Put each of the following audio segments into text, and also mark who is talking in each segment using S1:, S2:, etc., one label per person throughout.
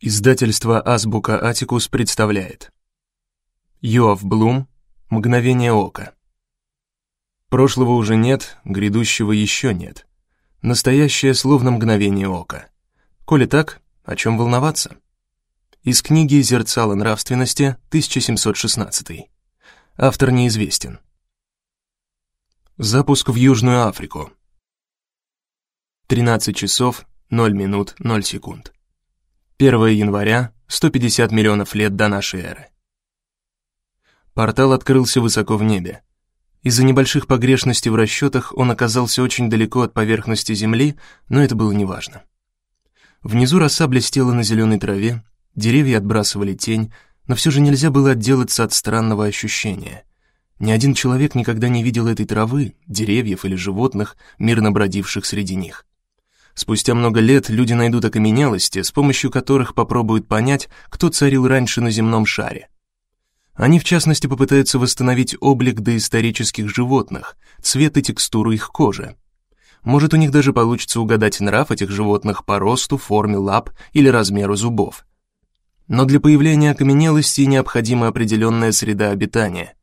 S1: Издательство Азбука Атикус представляет. Йоав Блум. Мгновение ока. Прошлого уже нет, грядущего еще нет. Настоящее словно мгновение ока. Коли так, о чем волноваться? Из книги «Зерцало нравственности», 1716. Автор неизвестен. Запуск в Южную Африку. 13 часов 0 минут 0 секунд. 1 января, 150 миллионов лет до нашей эры. Портал открылся высоко в небе. Из-за небольших погрешностей в расчетах он оказался очень далеко от поверхности Земли, но это было неважно. Внизу роса блестела на зеленой траве, деревья отбрасывали тень, но все же нельзя было отделаться от странного ощущения. Ни один человек никогда не видел этой травы, деревьев или животных, мирно бродивших среди них. Спустя много лет люди найдут окаменелости, с помощью которых попробуют понять, кто царил раньше на земном шаре. Они, в частности, попытаются восстановить облик доисторических животных, цвет и текстуру их кожи. Может, у них даже получится угадать нрав этих животных по росту, форме лап или размеру зубов. Но для появления окаменелости необходима определенная среда обитания,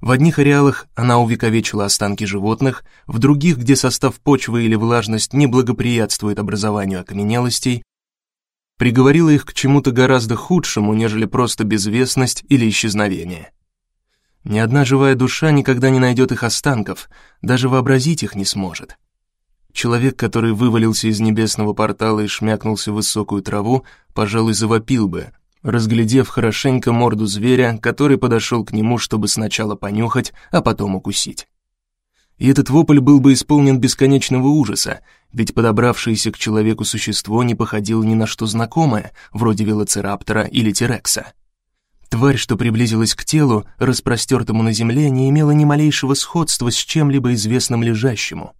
S1: в одних ареалах она увековечила останки животных, в других, где состав почвы или влажность не благоприятствует образованию окаменелостей, приговорила их к чему-то гораздо худшему, нежели просто безвестность или исчезновение. Ни одна живая душа никогда не найдет их останков, даже вообразить их не сможет. Человек, который вывалился из небесного портала и шмякнулся в высокую траву, пожалуй, завопил бы, разглядев хорошенько морду зверя, который подошел к нему, чтобы сначала понюхать, а потом укусить. И этот вопль был бы исполнен бесконечного ужаса, ведь подобравшееся к человеку существо не походило ни на что знакомое, вроде велоцираптора или тирекса. Тварь, что приблизилась к телу, распростертому на земле, не имела ни малейшего сходства с чем-либо известным лежащему.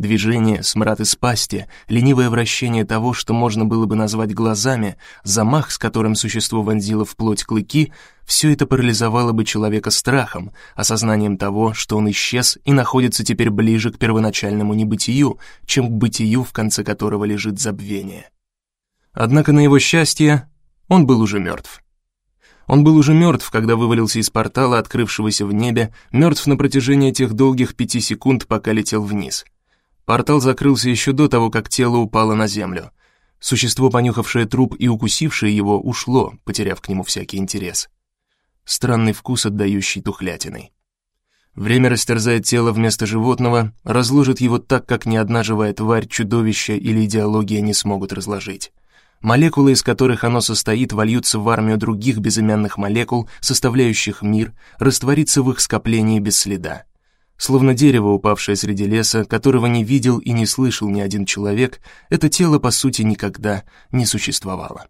S1: Движение, смрад из пасти, ленивое вращение того, что можно было бы назвать глазами, замах, с которым существо вонзило в плоть клыки, все это парализовало бы человека страхом, осознанием того, что он исчез и находится теперь ближе к первоначальному небытию, чем к бытию, в конце которого лежит забвение. Однако, на его счастье, он был уже мертв. Он был уже мертв, когда вывалился из портала, открывшегося в небе, мертв на протяжении тех долгих пяти секунд, пока летел вниз — Портал закрылся еще до того, как тело упало на землю. Существо, понюхавшее труп и укусившее его, ушло, потеряв к нему всякий интерес. Странный вкус, отдающий тухлятиной. Время растерзает тело вместо животного, разложит его так, как ни одна живая тварь, чудовище или идеология не смогут разложить. Молекулы, из которых оно состоит, вольются в армию других безымянных молекул, составляющих мир, растворится в их скоплении без следа. Словно дерево, упавшее среди леса, которого не видел и не слышал ни один человек, это тело, по сути, никогда не существовало.